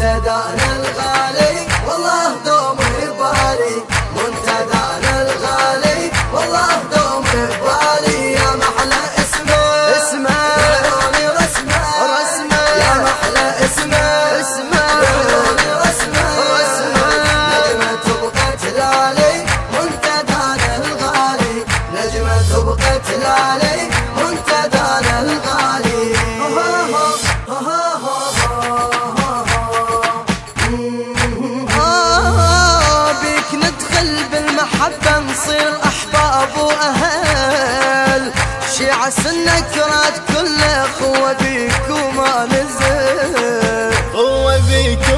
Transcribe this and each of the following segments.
منتدانا الغالي شيعة النكرات كل أخوة بيك وما نزل. ما بيك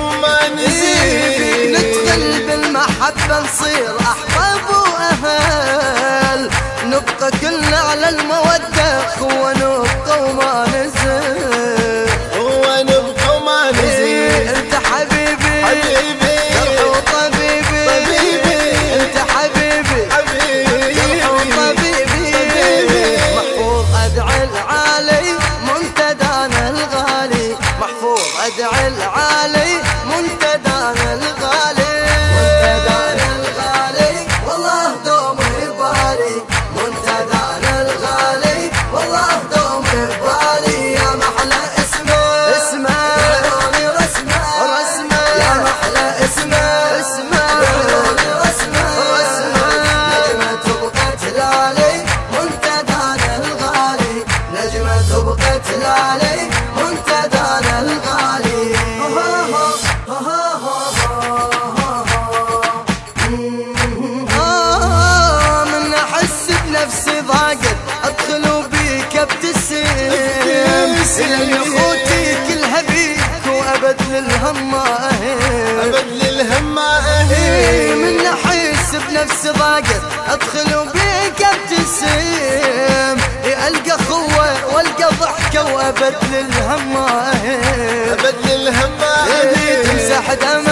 نزيد ندخل بالمحبة نصير أحباب وأهل. نبقى كلنا على المودة أخوة نبقى وما نزل. آه من أحس بنفسي ضاقت أدخل بيك أبتسم. إلى يخوتي كلها بيك وأبد للهم ما أهل. أبد للهم ما إيه، أهل من أحس بنفسي ضاقت أدخل بيك أبتسم. إيه، ألقى اخوه وألقى ضحكة وأبد للهم ما أهل. أبد للهم ما إيه، أهل. تمسح دمعتي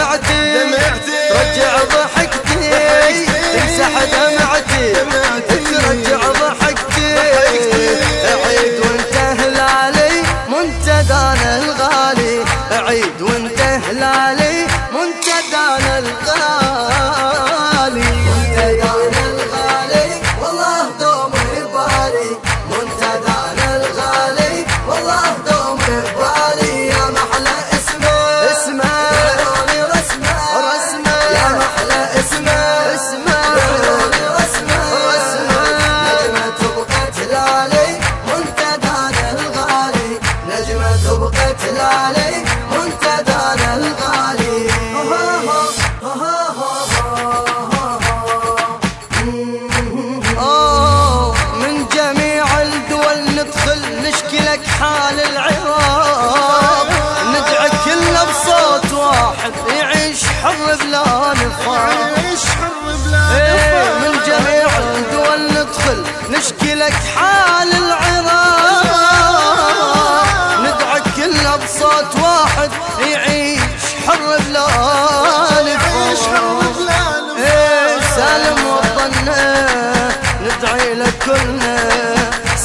الغالي عيد وانت هلالي منتدانا الغالي. منتدانا الغالي والله دوم يبالي منتدانا الغالي والله دوم يبالي يا محلى اسمه اسمه رسمه. رسمه. يا محلى اسمه اسمه رسمه. رسمه. نجمة تبقى تلالي منتدانا الغالي. نجمة تبقى تلالي بلا نفاق حر بلا نفاق. من جميع الدول ندخل نشكي لك حال العراق. ندعي كله بصوت واحد يعيش حر بلا نفاق إيه. سالم وطننا ندعي لك كلنا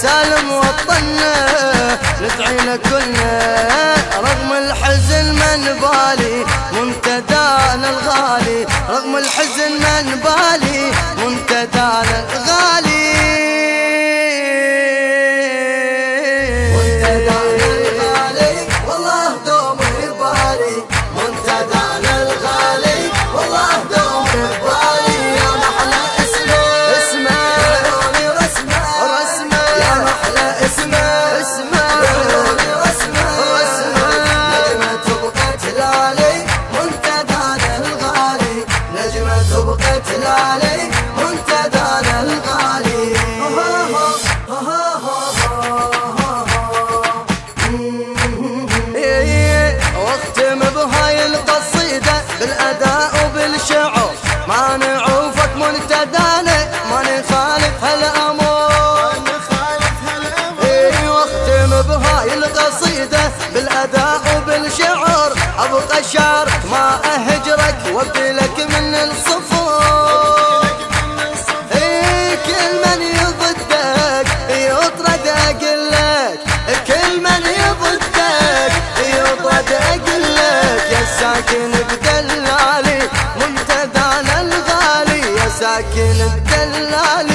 سالم وطننا ندعي لك كلنا رغم الحزن ما نبالي منتدانا الغالي. رغم الحزن نجمة تبقى تلالي منتدانا الغالي. إيه، واختم بهاي بالأداء وبالشعر ما نعوفك منتدانا ما إيه، ما أهجرك وابدلك من الصفور إيه، كل من يضدك يطرد كل من يضدك يطرد يا ساكن بدلالي الغالي. يا ساكن بدلالي